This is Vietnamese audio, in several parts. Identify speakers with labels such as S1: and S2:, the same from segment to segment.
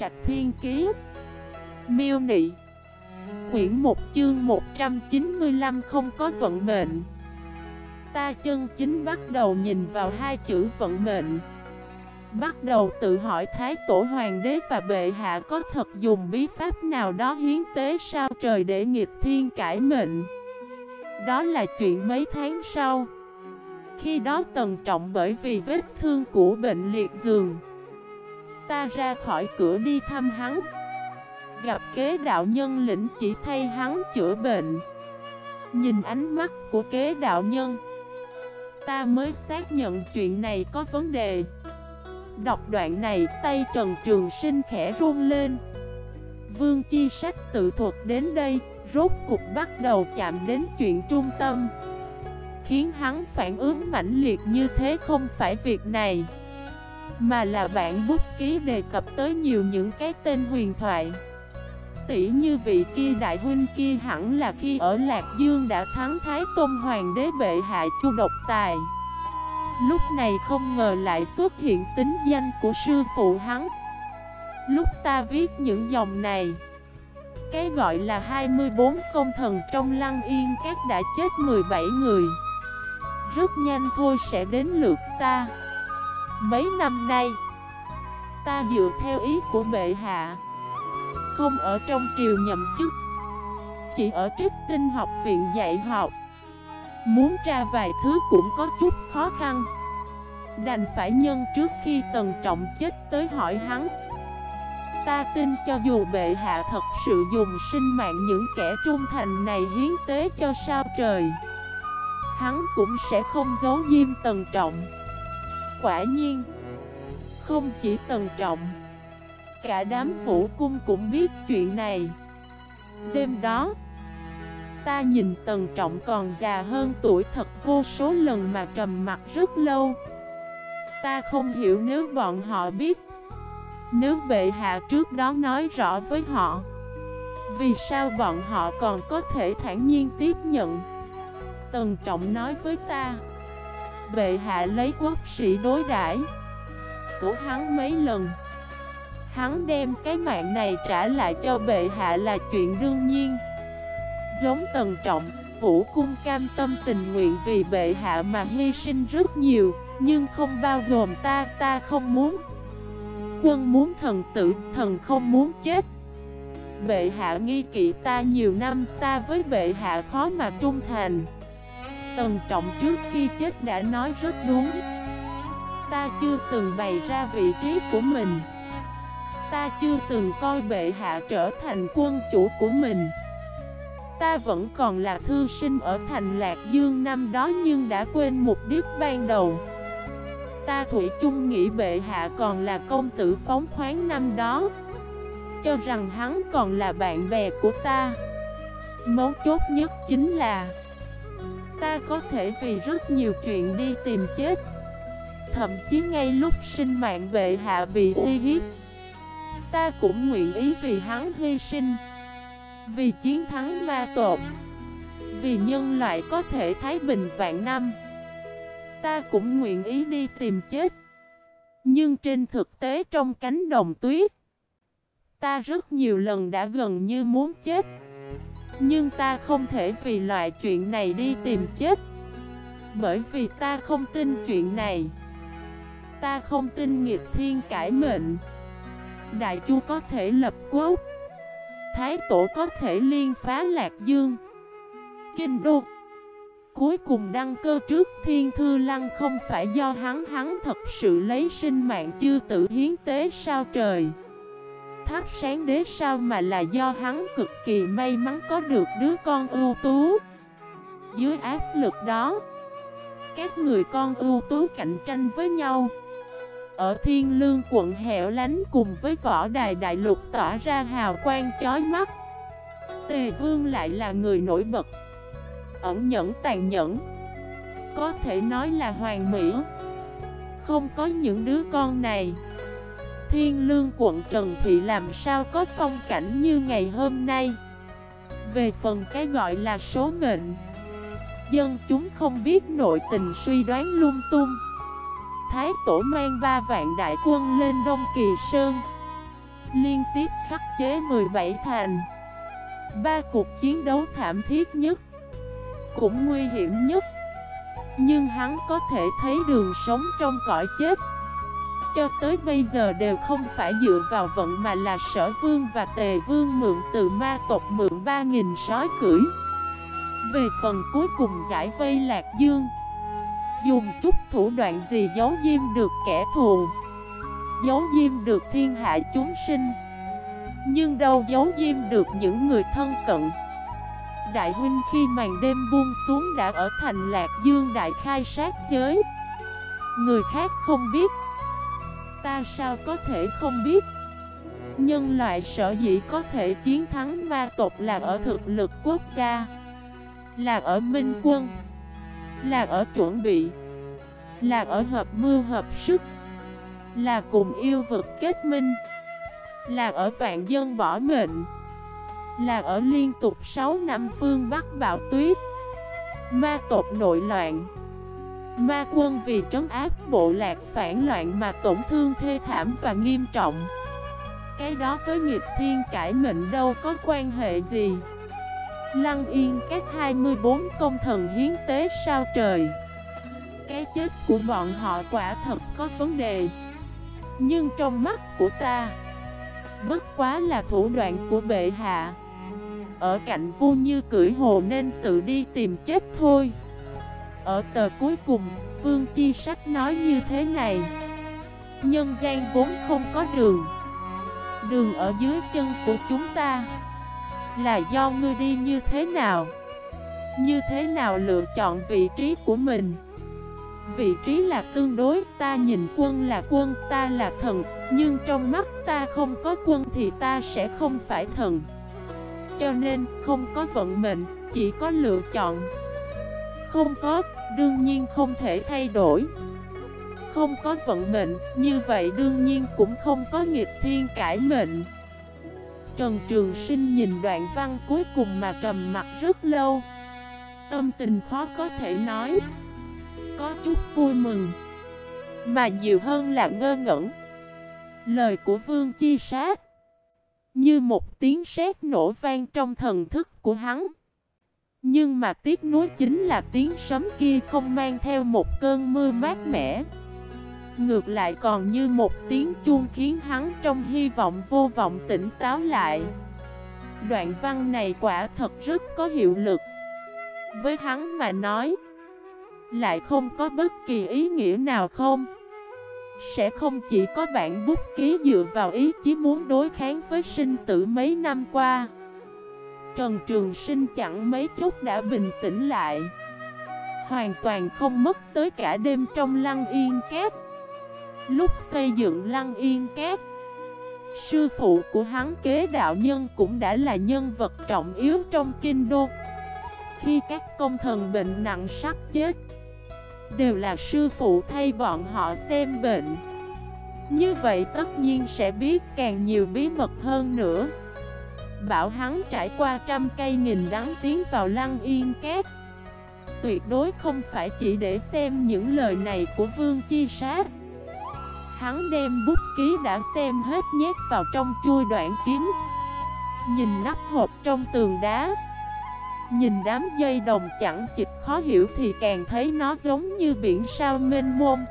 S1: Trạch Thiên Kiế Miêu Nị. Quyển 1 chương 195 không có vận mệnh. Ta chân chính bắt đầu nhìn vào hai chữ vận mệnh. Bắt đầu tự hỏi Thái Tổ Hoàng đế và bệ hạ có thật dùng bí pháp nào đó hiến tế sao trời để nghịch thiên cải mệnh. Đó là chuyện mấy tháng sau. Khi đó tần trọng bởi vì vết thương của bệnh liệt giường Ta ra khỏi cửa đi thăm hắn. Gặp kế đạo nhân lĩnh chỉ thay hắn chữa bệnh. Nhìn ánh mắt của kế đạo nhân, Ta mới xác nhận chuyện này có vấn đề. Đọc đoạn này, tay Trần Trường Sinh khẽ run lên. Vương Chi Sách tự thuật đến đây, Rốt cục bắt đầu chạm đến chuyện trung tâm, Khiến hắn phản ứng mãnh liệt như thế không phải việc này. Mà là bản bút ký đề cập tới nhiều những cái tên huyền thoại. Tỷ như vị kia đại huynh kia hẳn là khi ở Lạc Dương đã thắng Thái Tôn Hoàng đế bệ hạ chu độc tài. Lúc này không ngờ lại xuất hiện tính danh của sư phụ hắn. Lúc ta viết những dòng này, Cái gọi là 24 công thần trong lăng yên các đã chết 17 người. Rất nhanh thôi sẽ đến lượt ta. Mấy năm nay, Ta dựa theo ý của bệ hạ, Không ở trong triều nhậm chức, Chỉ ở trích tinh học viện dạy học. Muốn tra vài thứ cũng có chút khó khăn. Đành phải nhân trước khi tần trọng chết tới hỏi hắn. Ta tin cho dù bệ hạ thật sự dùng sinh mạng những kẻ trung thành này hiến tế cho sao trời, Hắn cũng sẽ không giấu diêm tần trọng. Quả nhiên. Không chỉ tần trọng, Cả đám vũ cung cũng biết chuyện này. Đêm đó, Ta nhìn Tần Trọng còn già hơn tuổi thật vô số lần mà trầm mặt rất lâu. Ta không hiểu nếu bọn họ biết, Nếu bệ hạ trước đó nói rõ với họ, Vì sao bọn họ còn có thể thản nhiên tiếp nhận. Tần Trọng nói với ta Bệ hạ lấy quốc sĩ đối đãi Của hắn mấy lần. Hắn đem cái mạng này trả lại cho bệ hạ là chuyện đương nhiên. Giống tần trọng, vũ cung cam tâm tình nguyện vì bệ hạ mà hy sinh rất nhiều Nhưng không bao gồm ta, ta không muốn. Quân muốn thần tử, thần không muốn chết. Bệ hạ nghi kỵ ta nhiều năm, ta với bệ hạ khó mà trung thành. Tần trọng trước khi chết đã nói rất đúng. Ta chưa từng bày ra vị trí của mình. Ta chưa từng coi bệ hạ trở thành quân chủ của mình. Ta vẫn còn là thư sinh ở thành Lạc Dương năm đó nhưng đã quên mục đích ban đầu. Ta Thủy chung nghĩ bệ hạ còn là công tử phóng khoáng năm đó, Cho rằng hắn còn là bạn bè của ta. Mấu chốt nhất chính là Ta có thể vì rất nhiều chuyện đi tìm chết. Thậm chí ngay lúc sinh mạng bệ hạ bị uy hiếp, Ta cũng nguyện ý vì hắn hy sinh. Vì chiến thắng ma tột Vì nhân loại có thể thái bình vạn năm, Ta cũng nguyện ý đi tìm chết. Nhưng trên thực tế trong cánh đồng tuyết, Ta rất nhiều lần đã gần như muốn chết. Nhưng ta không thể vì loại chuyện này đi tìm chết. Bởi vì ta không tin chuyện này. Ta không tin nghiệp thiên cải mệnh. Đại chu có thể lập quốc. Thái Tổ có thể liên phá Lạc Dương. Kinh Đô. Cuối cùng đăng cơ trước Thiên Thư Lăng không phải do hắn hắn thật sự lấy sinh mạng chưa tự hiến tế sao trời. Tháp sáng đế sao mà là do hắn cực kỳ may mắn có được đứa con ưu tú. Dưới áp lực đó, Các người con ưu tú cạnh tranh với nhau. Ở thiên lương quận hẻo lánh cùng với võ đài đại lục tỏa ra hào quang chói mắt. Tề vương lại là người nổi bật, Ẩn nhẫn tàn nhẫn, Có thể nói là hoàng mỹ. Không có những đứa con này Thiên lương quận Trần Thị làm sao có phong cảnh như ngày hôm nay? Về phần cái gọi là số mệnh, Dân chúng không biết nội tình suy đoán lung tung. Thái tổ mang ba vạn đại quân lên Đông Kỳ Sơn, Liên tiếp khắc chế 17 thành. Ba cuộc chiến đấu thảm thiết nhất, Cũng nguy hiểm nhất, Nhưng hắn có thể thấy đường sống trong cõi chết. Cho tới bây giờ đều không phải dựa vào vận mà là sở vương và tề vương mượn từ ma tộc mượn 3.000 sói cưỡi. Về phần cuối cùng giải vây lạc dương, Dùng chút thủ đoạn gì giấu diêm được kẻ thù, Giấu diêm được thiên hạ chúng sinh, Nhưng đâu giấu diêm được những người thân cận. Đại huynh khi màn đêm buông xuống đã ở thành Lạc Dương đại khai sát giới. Người khác không biết. Ta sao có thể không biết? Nhân loại sở dĩ có thể chiến thắng ma tộc là ở thực lực quốc gia, Là ở minh quân, Là ở chuẩn bị, Là ở hợp mưu hợp sức, Là cùng yêu vực kết minh, Là ở vạn dân bỏ mệnh, Là ở liên tục 6 năm phương Bắc bạo tuyết. Ma tộc nội loạn Ma quân vì trấn áp bộ lạc phản loạn mà tổn thương thê thảm và nghiêm trọng. Cái đó với nghịch thiên cải mệnh đâu có quan hệ gì. Lăng yên các 24 công thần hiến tế sao trời. Cái chết của bọn họ quả thật có vấn đề. Nhưng trong mắt của ta, Bất quá là thủ đoạn của bệ hạ. Ở cạnh vua như cưỡi hồ nên tự đi tìm chết thôi. Ở tờ cuối cùng, Vương Chi Sách nói như thế này. Nhân gian vốn không có đường. Đường ở dưới chân của chúng ta Là do ngươi đi như thế nào? Như thế nào lựa chọn vị trí của mình? Vị trí là tương đối Ta nhìn quân là quân Ta là thần Nhưng trong mắt ta không có quân Thì ta sẽ không phải thần. Cho nên không có vận mệnh Chỉ có lựa chọn. Không có Đương nhiên không thể thay đổi. Không có vận mệnh, Như vậy đương nhiên cũng không có nghịch thiên cải mệnh. Trần Trường Sinh nhìn đoạn văn cuối cùng mà trầm mặt rất lâu. Tâm tình khó có thể nói. Có chút vui mừng. Mà nhiều hơn là ngơ ngẩn. Lời của Vương Chi Sát. Như một tiếng sét nổ vang trong thần thức của hắn. Nhưng mà tiếc nuối chính là tiếng sấm kia không mang theo một cơn mưa mát mẻ. Ngược lại còn như một tiếng chuông khiến hắn trong hy vọng vô vọng tỉnh táo lại. Đoạn văn này quả thật rất có hiệu lực. Với hắn mà nói, Lại không có bất kỳ ý nghĩa nào không? Sẽ không chỉ có bản bút ký dựa vào ý chí muốn đối kháng với sinh tử mấy năm qua. Trần Trường Sinh chẳng mấy chút đã bình tĩnh lại. Hoàn toàn không mất tới cả đêm trong lăng yên kép Lúc xây dựng lăng yên kép Sư phụ của hắn kế đạo nhân cũng đã là nhân vật trọng yếu trong kinh đô. Khi các công thần bệnh nặng sắp chết, Đều là sư phụ thay bọn họ xem bệnh. Như vậy tất nhiên sẽ biết càng nhiều bí mật hơn nữa. Bảo hắn trải qua trăm cây nghìn đắng tiến vào lăng yên két. Tuyệt đối không phải chỉ để xem những lời này của Vương Chi Sát. Hắn đem bút ký đã xem hết nhét vào trong chui đoạn kiếm. Nhìn nắp hộp trong tường đá. Nhìn đám dây đồng chẳng chịch khó hiểu thì càng thấy nó giống như biển sao mênh mông.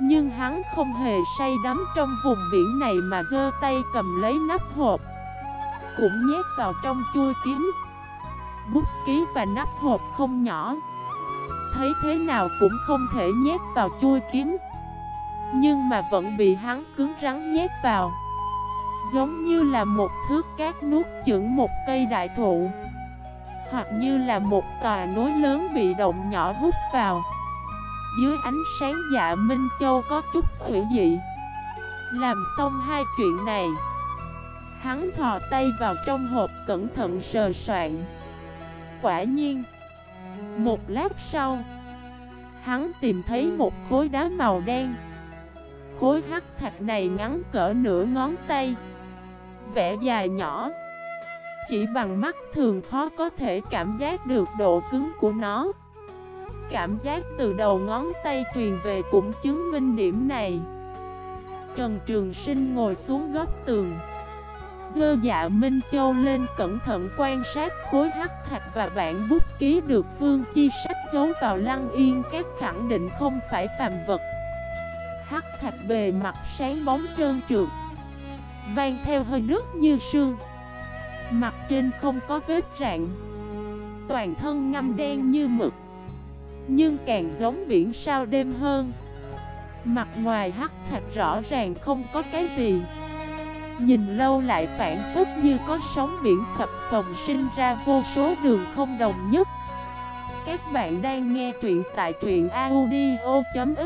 S1: Nhưng hắn không hề say đắm trong vùng biển này mà giơ tay cầm lấy nắp hộp. Cũng nhét vào trong chui kiếm Bút ký và nắp hộp không nhỏ. Thấy thế nào cũng không thể nhét vào chui kiếm Nhưng mà vẫn bị hắn cứng rắn nhét vào. Giống như là một thước cát nuốt chửng một cây đại thụ. Hoặc như là một tòa núi lớn bị động nhỏ hút vào. Dưới ánh sáng dạ Minh Châu có chút hữu dị. Làm xong hai chuyện này Hắn thò tay vào trong hộp cẩn thận sờ soạn. Quả nhiên, Một lát sau, Hắn tìm thấy một khối đá màu đen. Khối hắc thạch này ngắn cỡ nửa ngón tay Vẽ dài nhỏ. Chỉ bằng mắt thường khó có thể cảm giác được độ cứng của nó. Cảm giác từ đầu ngón tay truyền về cũng chứng minh điểm này. Trần Trường Sinh ngồi xuống góc tường. Dơ dạ Minh Châu lên cẩn thận quan sát khối hắc thạch và bản bút ký được Vương Chi sách giấu vào lăng yên. Các khẳng định không phải phàm vật. Hắc thạch bề mặt sáng bóng trơn trượt, Mang theo hơi nước như sương. Mặt trên không có vết rạn, Toàn thân ngâm đen như mực, Nhưng càng giống biển sao đêm hơn. Mặt ngoài hắc thạch rõ ràng không có cái gì. Nhìn lâu lại phản phức như có sóng biển phập phồng sinh ra vô số đường không đồng nhất. Các bạn đang nghe truyện tại truyện audio.fif